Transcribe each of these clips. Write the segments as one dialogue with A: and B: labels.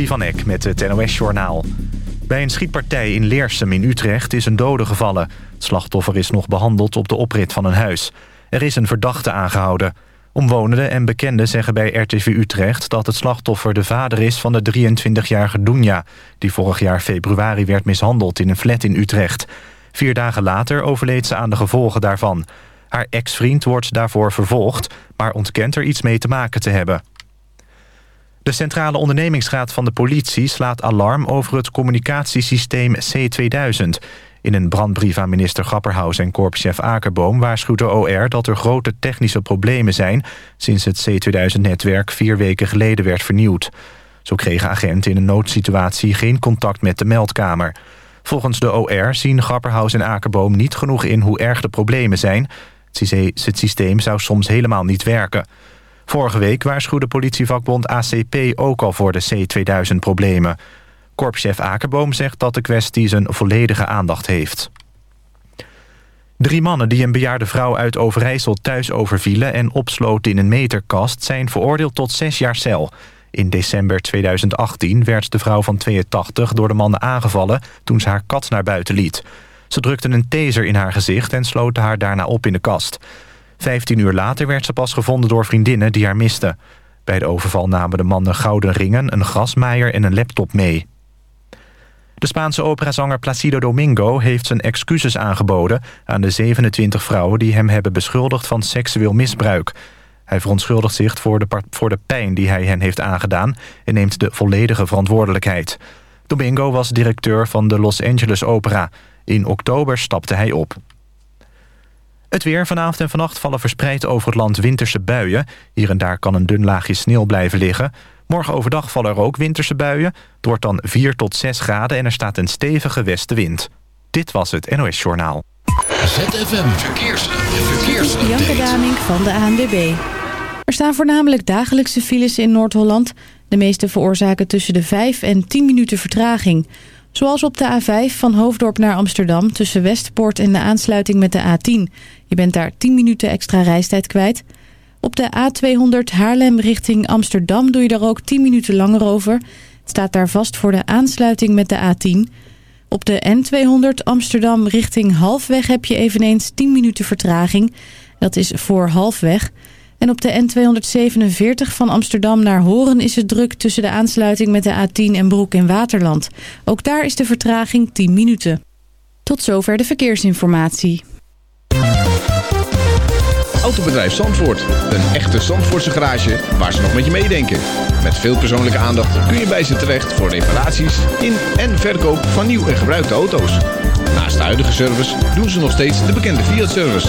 A: van Eck met het NOS-journaal. Bij een schietpartij in Leersum in Utrecht is een dode gevallen. Het slachtoffer is nog behandeld op de oprit van een huis. Er is een verdachte aangehouden. Omwonenden en bekenden zeggen bij RTV Utrecht... dat het slachtoffer de vader is van de 23-jarige Dunja... die vorig jaar februari werd mishandeld in een flat in Utrecht. Vier dagen later overleed ze aan de gevolgen daarvan. Haar ex-vriend wordt daarvoor vervolgd... maar ontkent er iets mee te maken te hebben. De Centrale Ondernemingsraad van de politie slaat alarm over het communicatiesysteem C2000. In een brandbrief aan minister Grapperhaus en korpschef Akerboom waarschuwt de OR dat er grote technische problemen zijn sinds het C2000-netwerk vier weken geleden werd vernieuwd. Zo kregen agenten in een noodsituatie geen contact met de meldkamer. Volgens de OR zien Grapperhaus en Akerboom niet genoeg in hoe erg de problemen zijn. Het systeem zou soms helemaal niet werken. Vorige week waarschuwde politievakbond ACP ook al voor de C2000-problemen. Korpschef Akerboom zegt dat de kwestie zijn volledige aandacht heeft. Drie mannen die een bejaarde vrouw uit Overijssel thuis overvielen... en opsloten in een meterkast zijn veroordeeld tot zes jaar cel. In december 2018 werd de vrouw van 82 door de mannen aangevallen... toen ze haar kat naar buiten liet. Ze drukten een taser in haar gezicht en sloten haar daarna op in de kast. Vijftien uur later werd ze pas gevonden door vriendinnen die haar misten. Bij de overval namen de mannen gouden ringen, een grasmaaier en een laptop mee. De Spaanse operazanger Placido Domingo heeft zijn excuses aangeboden... aan de 27 vrouwen die hem hebben beschuldigd van seksueel misbruik. Hij verontschuldigt zich voor de, voor de pijn die hij hen heeft aangedaan... en neemt de volledige verantwoordelijkheid. Domingo was directeur van de Los Angeles Opera. In oktober stapte hij op. Het weer vanavond en vannacht vallen verspreid over het land winterse buien. Hier en daar kan een dun laagje sneeuw blijven liggen. Morgen overdag vallen er ook winterse buien. Het wordt dan 4 tot 6 graden en er staat een stevige westenwind. Dit was het NOS Journaal.
B: ZFM Verkeers. Verkeers.
C: Janke Daming van de ANWB. Er staan voornamelijk dagelijkse files in Noord-Holland. De meeste veroorzaken tussen de 5 en 10 minuten vertraging... Zoals op de A5 van Hoofddorp naar Amsterdam... tussen Westpoort en de aansluiting met de A10. Je bent daar 10 minuten extra reistijd kwijt. Op de A200 Haarlem richting Amsterdam doe je daar ook 10 minuten langer over. Het staat daar vast voor de aansluiting met de A10. Op de N200 Amsterdam richting Halfweg heb je eveneens 10 minuten vertraging. Dat is voor Halfweg... En op de N247 van Amsterdam naar Horen is het druk tussen de aansluiting met de A10 en Broek in Waterland. Ook daar is de vertraging 10 minuten. Tot zover de verkeersinformatie.
D: Autobedrijf Zandvoort. Een echte Zandvoortse garage waar ze nog met je meedenken. Met veel persoonlijke aandacht kun je bij ze terecht voor reparaties in en verkoop van nieuw en gebruikte auto's. Naast de huidige service doen ze nog steeds de bekende Fiat-service.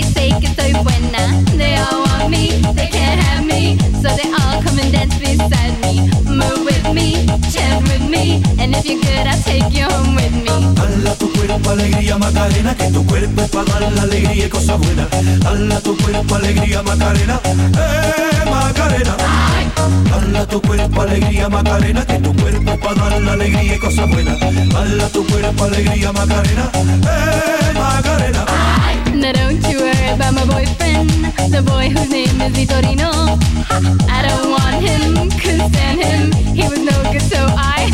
E: they
F: so buena. Uh, they all want me, they can't have me, so they all come and dance beside me. Move with me, with me, and if you're good, I'll take you home with me.
E: Tu cuerpo alegría Macarena, que tu cuerpo la alegría y cosas buenas. Tu cuerpo alegría Macarena, eh Macarena. Hala tu cuerpo alegría Macarena, que tu cuerpo la alegría tu cuerpo alegría Macarena, eh Macarena.
G: No, don't you worry about my boyfriend, the boy whose name is Vitorino. I don't want him, couldn't stand him. He was no good, so I.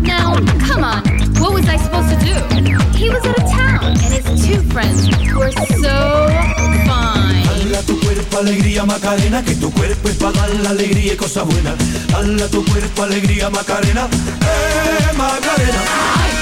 G: now, come on, what was I supposed to do? He was out of town, and his two friends were so fine.
E: Dala tu cuerpo alegría Macarena, que tu cuerpo es para dar la alegría y cosa buena. Dala tu cuerpo alegría Macarena, eh Macarena.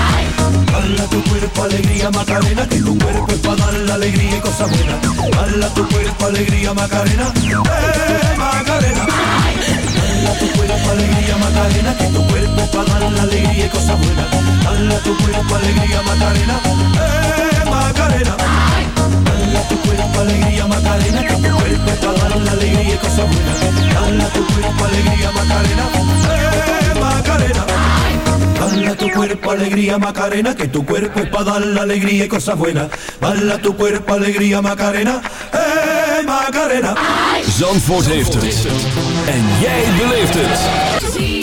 E: Dala tu cuerpo alegría Macarena, que tu cuerpo es pa dar la alegría y cosa buena. alla tu cuerpo alegría Macarena, eh Macarena. Alla tu cuerpo alegría Macarena, que tu cuerpo es para dar la alegría y cosa buena. alla tu cuerpo alegría Macarena, eh Macarena. Alla tu cuerpo alegría Macarena, que tu cuerpo es para dar la alegría y cosa buena. alla tu cuerpo alegría Macarena, eh
H: Bala tu cuerpo alegría Macarena, que tu cuerpo es para dar la alegría y cosas buenas. Baila tu cuerpo alegría Macarena, eh Macarena. Zandvoort heeft het. En jij beleeft het.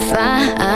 H: I'm
G: fine.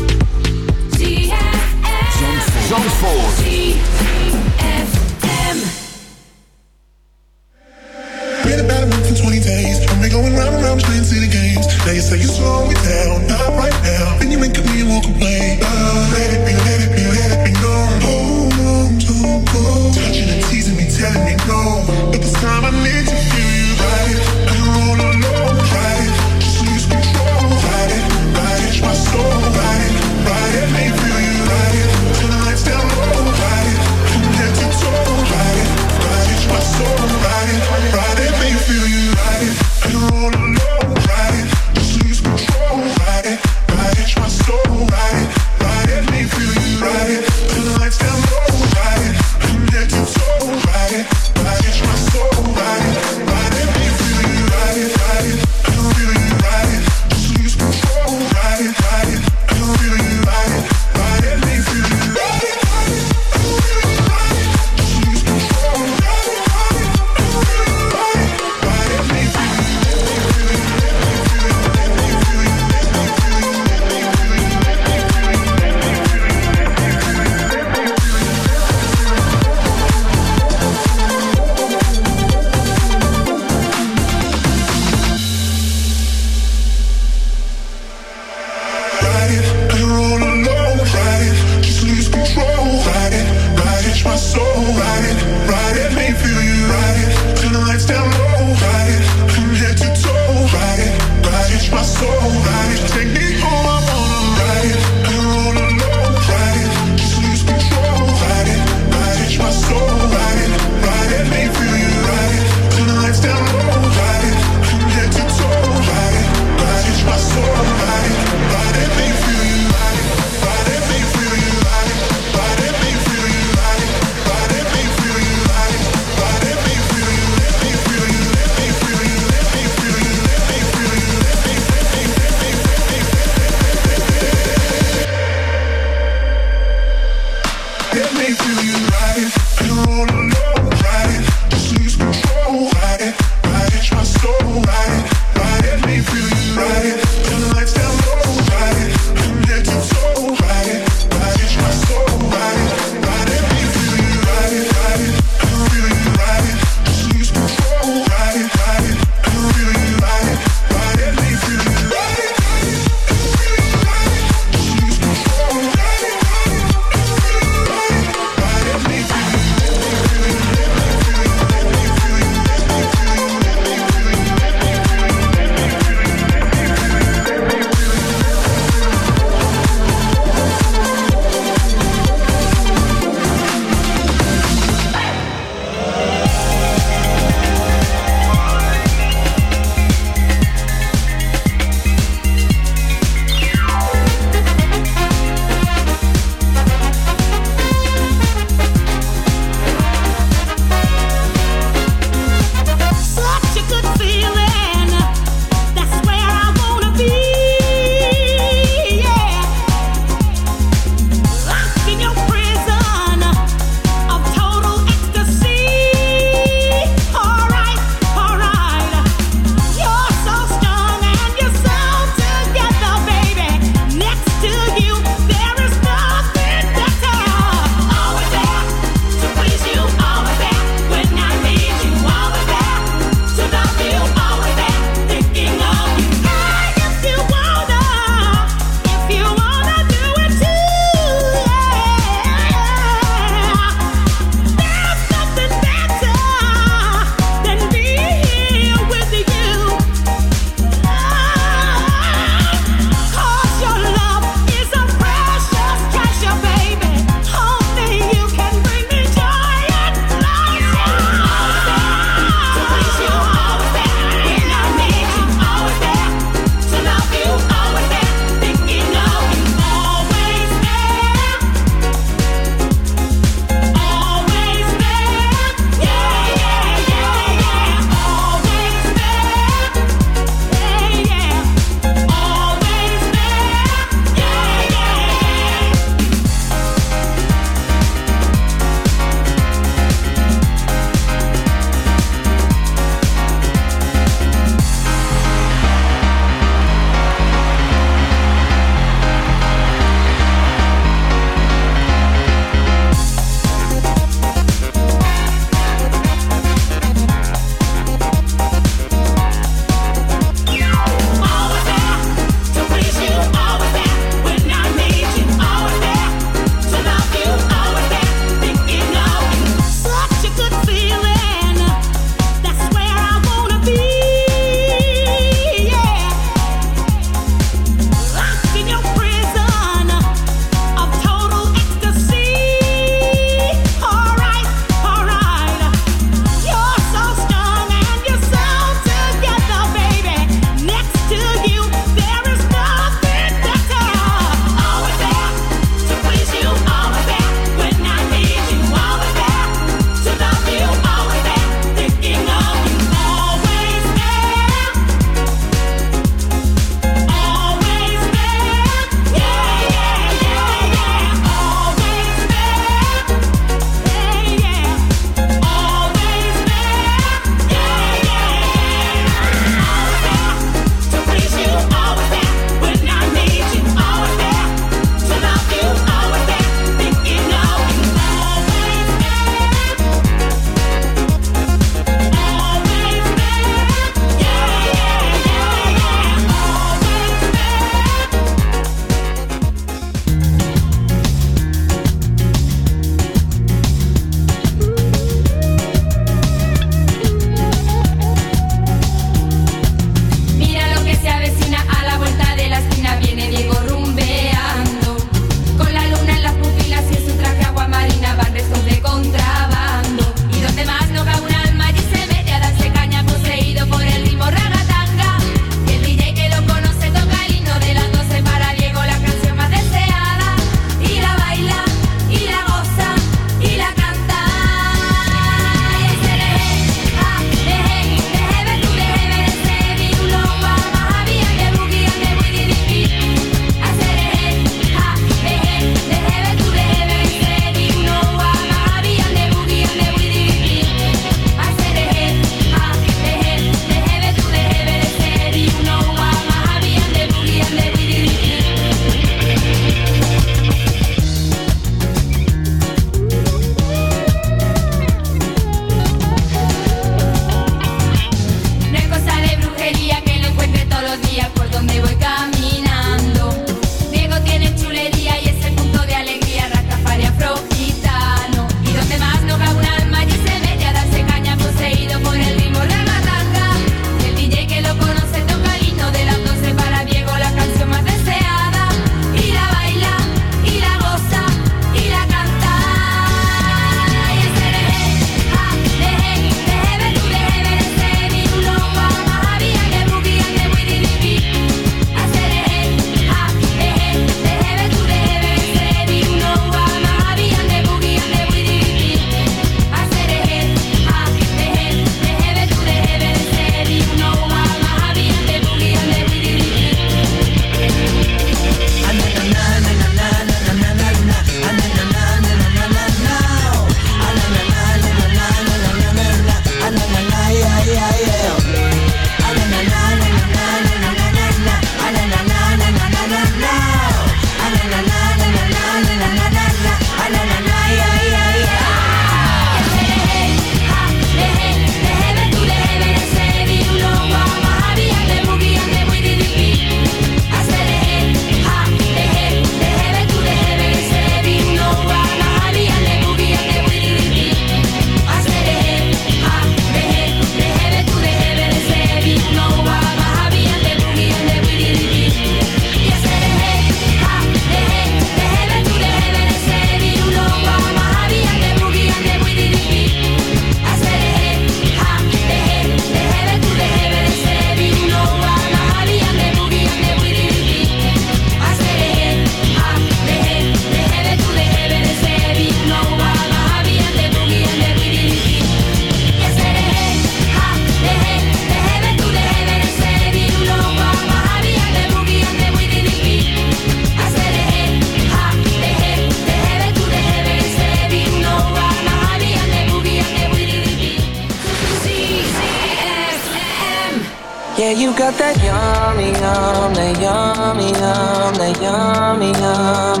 H: Yummy, yum, that yummy, yum.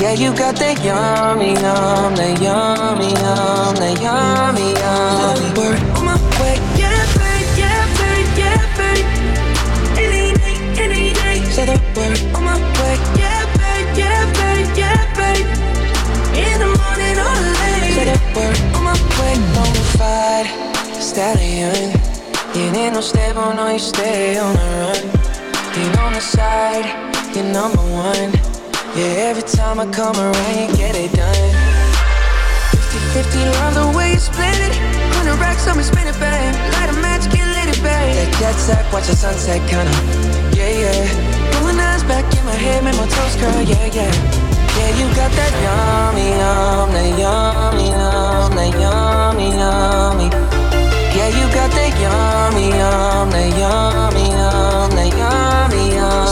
H: Yeah, you got that yummy, yum, that yummy, yum, that yummy, yum. Word on my way, yeah, babe, yeah, babe, yeah, babe. Any day, any day. Say the word on my way, yeah, babe, yeah, babe, yeah, babe. In the morning or late. Say the word on my way, bonafide stallion. You ain't no stable, no, you stay on the run. Ain't on the side, you're number one. Yeah, every time I come around, you get it done. 50 50, love the way you split it. 100 racks on me, spin it, babe. Light a match, get lit, it, babe. That jet set, watch the sunset, kinda. Yeah, yeah. Pulling eyes back in my head, make my toes curl, yeah, yeah. Yeah, you got that yummy, yum, that yummy, yum, that yummy, yummy. You got that yummy, yum, that yummy, yum, that yummy, yum.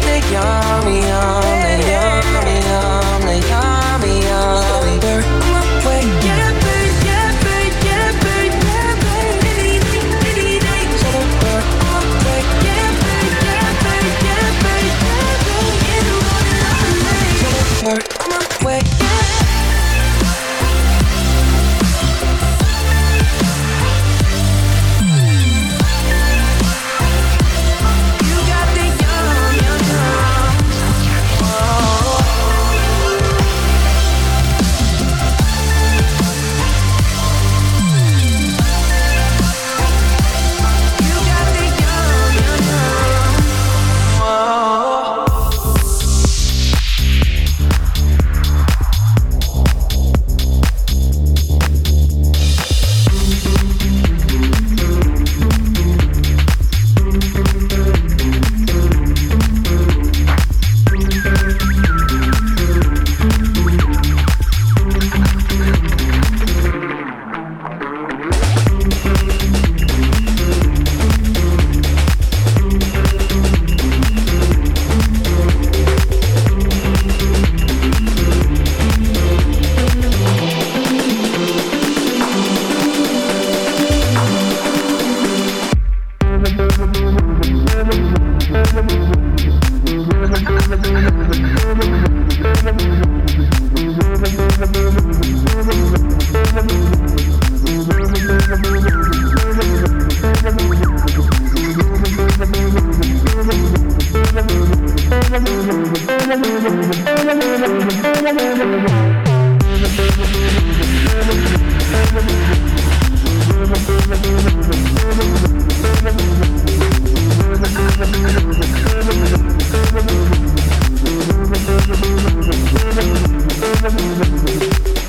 H: the yummy, yummy. Thank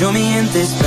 H: Yo in
G: this.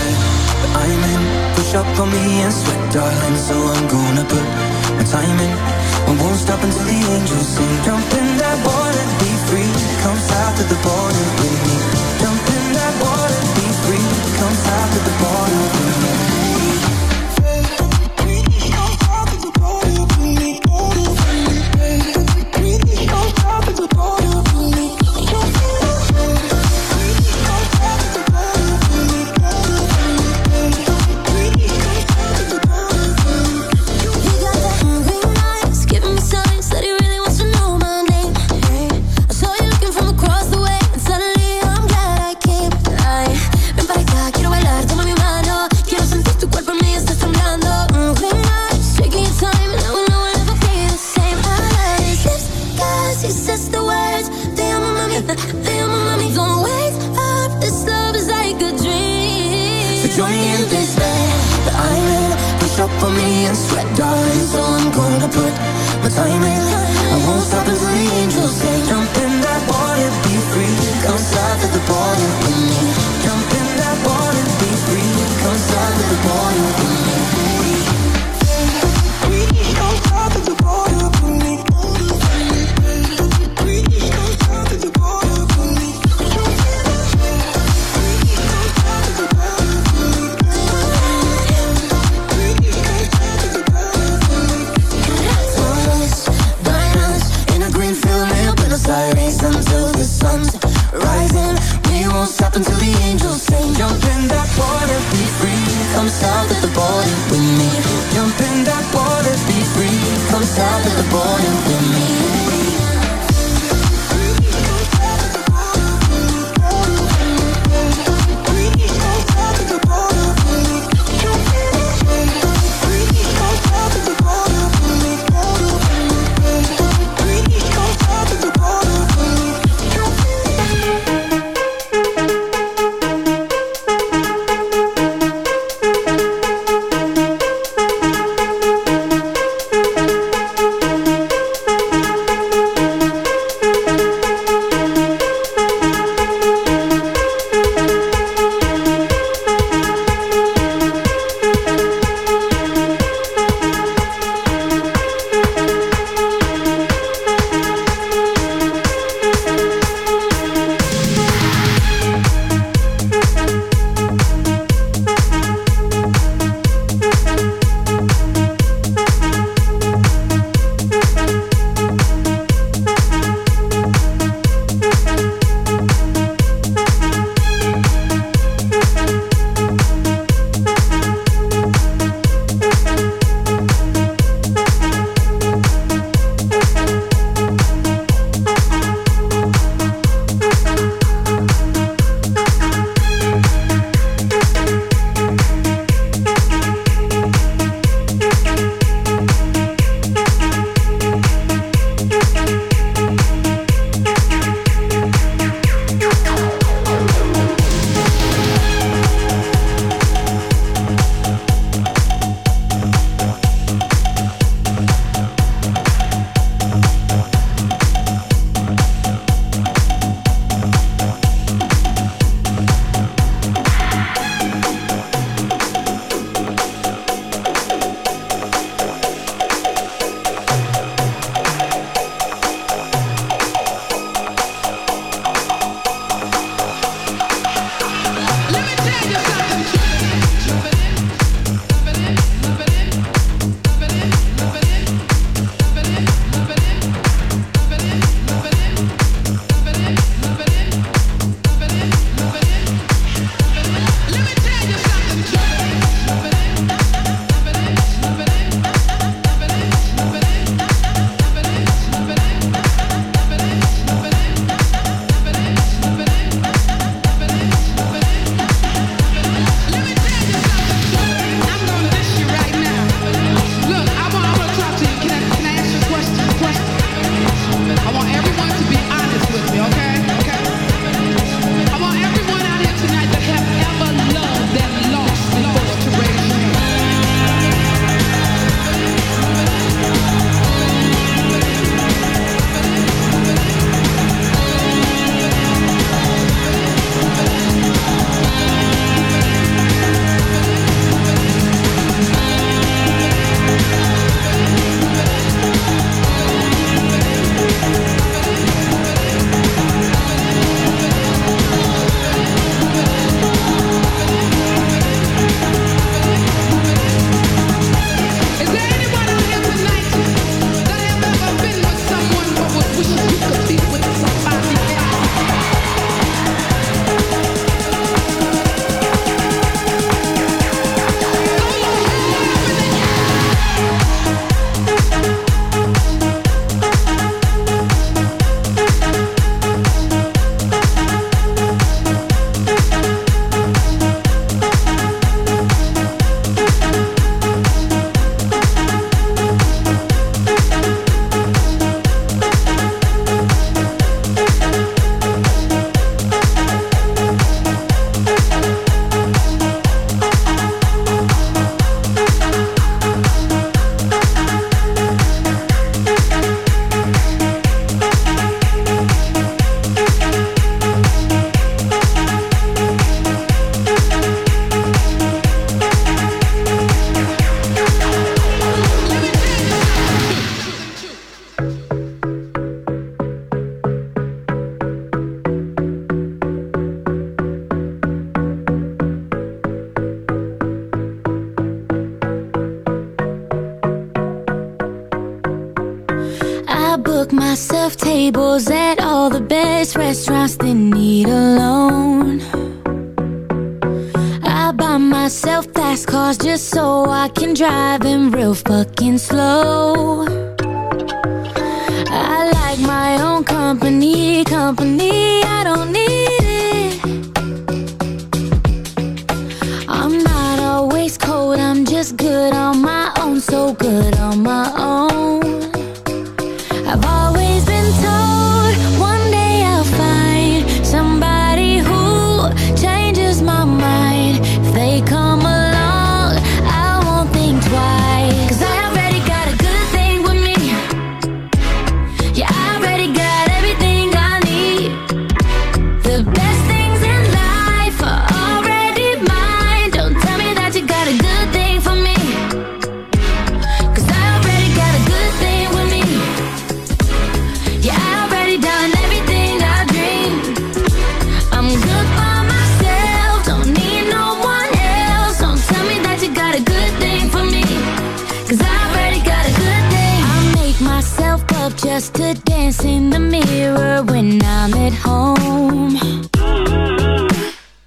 G: to dance in the mirror when I'm at home.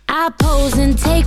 G: I pose and take